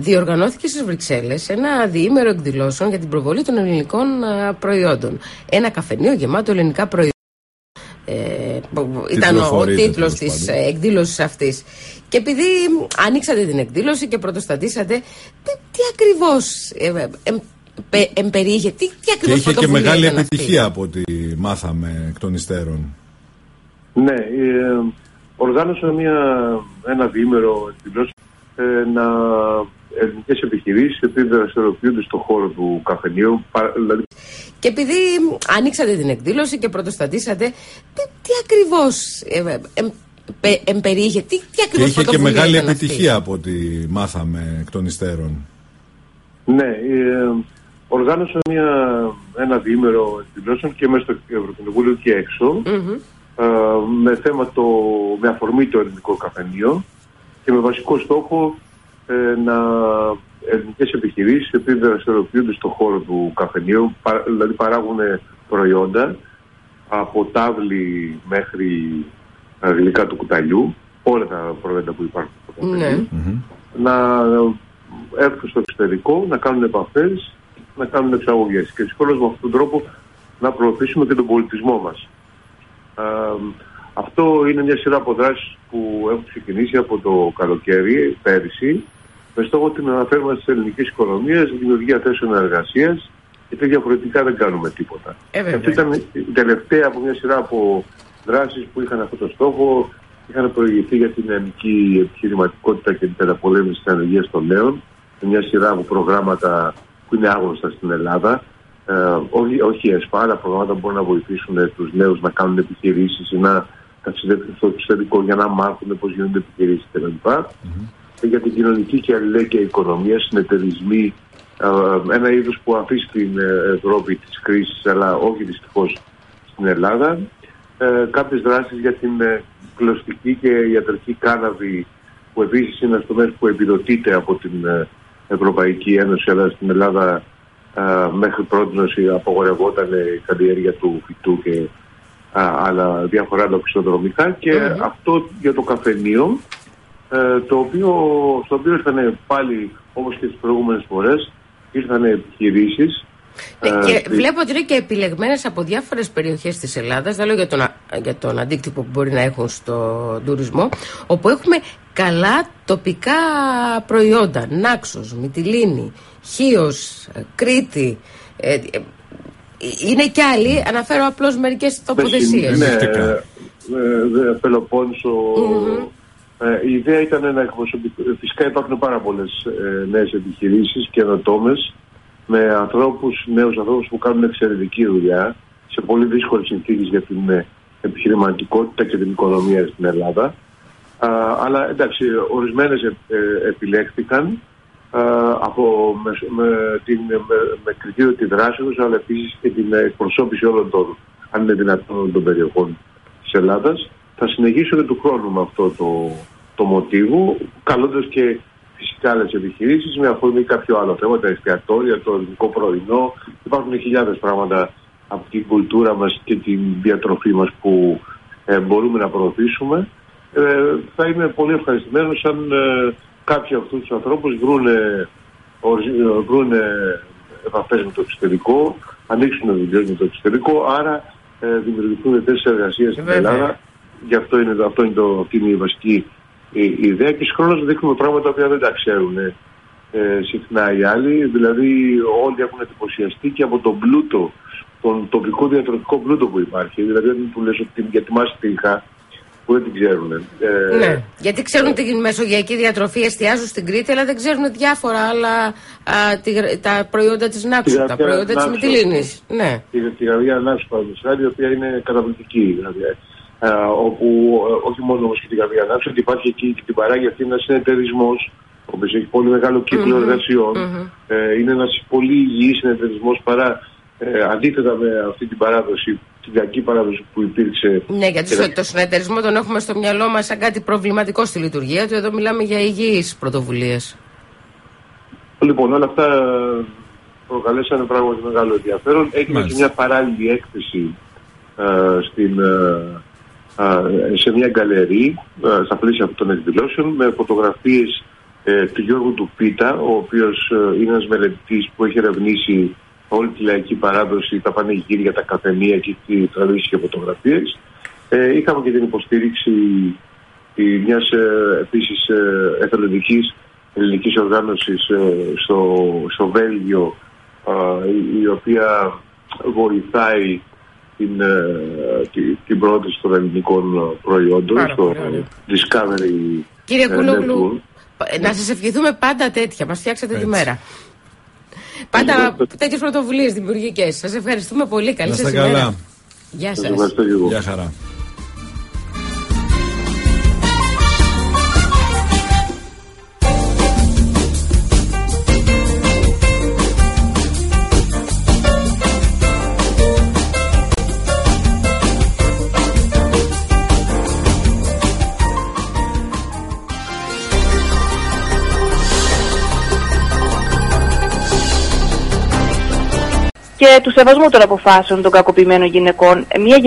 διοργανώθηκε στις Βρυξέλλες ένα διήμερο εκδηλώσεων για την προβολή των ελληνικών προϊόντων. Ένα καφενείο γεμάτο ελληνικά προϊόντα. Ε, ήταν ο τίτλος της εκδήλωσης αυτής. Και επειδή ανοίξατε την εκδήλωση και πρωτοστατήσατε, τι, τι ακριβώς ε, ε, εμπεριείχε, τι, τι ακριβώς Και είχε και μεγάλη επιτυχία από ό,τι μάθαμε εκ των υστέρων. Ναι, ε, οργάνωσα μια, ένα διήμερο εκδηλώση ε, να ελληνικές επιχειρήσεις επειδή δραστηριοποιούνται στον χώρο του καφενείου. Δηλαδή... Και επειδή ανοίξατε την εκδήλωση και πρωτοστατήσατε, τι, τι ακριβώς ε, ε, εμπεριείχε, τι, τι ακριβώς Και είχε και μεγάλη επιτυχία από ό,τι μάθαμε εκ των υστέρων. Ναι, ε, οργάνωσα μια, ένα διήμερο εκδηλώσεων και μέσα στο Ευρωκοινοβούλιο και έξω. Ε, με θέμα το, με αφορμή το ελληνικό καφενείο και με βασικό στόχο ε, να ελληνικέ επιχειρήσεις, επειδή δραστηριοποιούνται στον χώρο του καφενείου, δηλαδή παράγουν προϊόντα από τάβλη μέχρι γλυκά του κουταλιού, όλα τα προϊόντα που υπάρχουν στο καφενείο, ναι. να έρθουν στο εξωτερικό, να κάνουν επαφές, να κάνουν εξαγωγές. Και συγχρόνω με αυτόν τον τρόπο να προωθήσουμε και τον πολιτισμό μας. Αυτό είναι μια σειρά από δράσεις που έχουν ξεκινήσει από το καλοκαίρι πέρυσι με στόχο την αναφέρουμε στις ελληνικές οικονομίες, δημιουργία θέσεων εργασίας, γιατί διαφορετικά δεν κάνουμε τίποτα. Ε, Αυτή ήταν η τελευταία από μια σειρά από δράσεις που είχαν αυτό το στόχο. Είχαν προηγηθεί για την ελληνική επιχειρηματικότητα και την καταπολέμηση της ανεργίας των νέων. Μια σειρά από προγράμματα που είναι άγνωστα στην Ελλάδα. Ε, όχι, όχι ΕΣΠΑ, αλλά προγράμματα που μπορούν να βοηθήσουν τους νέους να κάνουν επιχειρήσεις ή να ταξιδέψουν στο εξωτερικό για να μάθουν πώς γίνονται επιχειρήσεις κτλ. Mm-hmm για την κοινωνική και αλληλέγγυα οικονομία, συνεταιρισμοί, ε, ένα είδος που αφήσει την ε, Ευρώπη της κρίσης, αλλά όχι δυστυχώς στην Ελλάδα. Ε, Κάποιες δράσεις για την κλωστική και ιατρική κάναβη, που επίσης είναι ένας τομέας που επιδοτείται από την Ευρωπαϊκή Ένωση, αλλά στην Ελλάδα μέχρι πρώτη απογορευόταν η καλλιέργεια του φυτού και άλλα διάφορα άλλα Και αυτό για το καφενείο ε, το οποίο, στο οποίο ήρθαν πάλι όπως και τις προηγούμενες φορές ήρθαν επιχειρήσεις ε, και βλέπω ότι είναι και επιλεγμένες από διάφορες περιοχές της Ελλάδας. Δεν λέω για τον, για τον αντίκτυπο που μπορεί να έχουν στον τουρισμό. Όπου έχουμε καλά τοπικά προϊόντα. Νάξος, Μυτιλίνη, Χίος, Κρήτη. Ε, είναι κι άλλοι. Αναφέρω απλώς μερικές τοποθεσίες. Ναι, ε, Πελοπόννησο, ε, η ιδέα ήταν να εκπροσωπηθούν. Φυσικά υπάρχουν πάρα πολλές ε, νέες επιχειρήσεις και ενωτόμε με ανθρώπους, νέους ανθρώπους που κάνουν εξαιρετική δουλειά σε πολύ δύσκολες συνθήκες για την ε, επιχειρηματικότητα και την οικονομία στην Ελλάδα. Α, αλλά εντάξει, ορισμένες ε, επιλέχθηκαν α, από, με, με, την, με, με κριτήριο τη δράση τους, αλλά επίσης και την εκπροσώπηση όλων των, αν είναι δυνατόν, των περιοχών της Ελλάδας. Θα συνεχίσω και του χρόνου με αυτό το, το μοτίβο, καλώντας και φυσικά άλλες επιχειρήσεις με αφορμή κάποιο άλλο θέμα, τα εστιατόρια, το ελληνικό πρωινό. Υπάρχουν χιλιάδες πράγματα από την κουλτούρα μας και την διατροφή μας που ε, μπορούμε να προωθήσουμε. Ε, θα είμαι πολύ ευχαριστημένος αν ε, κάποιοι από αυτούς τους ανθρώπους βρουν επαφές με το εξωτερικό, ανοίξουν δουλειές με το εξωτερικό, άρα ε, δημιουργηθούν θέσεις εργασίας στην Ελλάδα. Γι' αυτό είναι, αυτό είναι, το, αυτή είναι η βασική η, ιδέα και συγχρόνως δείχνουμε πράγματα που δεν τα ξέρουν ε, συχνά οι άλλοι. Δηλαδή, όλοι έχουν εντυπωσιαστεί και από τον πλούτο, τον τοπικό διατροφικό πλούτο που υπάρχει. Δηλαδή, δεν του λες ότι για τη τρίχα που δεν την ξέρουν. Ε, ναι, γιατί ξέρουν την μεσογειακή διατροφή, εστιάζουν στην Κρήτη, αλλά δεν ξέρουν διάφορα άλλα α, τη, τα προϊόντα της Νάξου, τα προϊόντα της Μυτιλίνη. Ναι. Τη, τη γαρδιά Νάξου, παραδείγματο η οποία είναι καταπληκτική. Δηλαδή, ε, όπου ε, όχι μόνο όμως και την καρδιά να ότι υπάρχει εκεί και την παράγει αυτή ένας συνεταιρισμός, ο οποίος έχει πολύ μεγάλο κύκλο mm-hmm. εργασιών. Mm-hmm. Ε, είναι ένας πολύ υγιής συνεταιρισμός παρά ε, αντίθετα με αυτή την παράδοση, την κακή παράδοση που υπήρξε. Ναι, γιατί και... το συνεταιρισμό τον έχουμε στο μυαλό μας σαν κάτι προβληματικό στη λειτουργία του. Εδώ μιλάμε για υγιείς πρωτοβουλίες. Λοιπόν, όλα αυτά προκαλέσανε πράγματι μεγάλο ενδιαφέρον. Έγινε και μια παράλληλη έκθεση ε, στην, σε μια γκαλερί στα πλαίσια αυτών των εκδηλώσεων με φωτογραφίες ε, του Γιώργου του Πίτα, ο οποίος ε, είναι ένας μελετητής που έχει ερευνήσει όλη τη λαϊκή παράδοση, τα πανηγύρια, τα καφενεία και τι τραβήσεις και φωτογραφίες. Ε, είχαμε και την υποστήριξη μιας ε, επίσης ε, εθελοντικής ελληνικής οργάνωσης ε, στο, στο Βέλγιο η, οποία βοηθάει την, την, την πρόθεση των ελληνικών προϊόντων στο Discovery Κύριε Κουλόγλου, να σας ευχηθούμε πάντα τέτοια. Μας φτιάξατε τη μέρα. Πάντα τέτοιες πρωτοβουλίες δημιουργικές. Σας ευχαριστούμε πολύ. Καλή σας ημέρα. Γεια σας. Γεια χαρά. Και του σεβασμού των αποφάσεων των κακοποιημένων γυναικών. Μια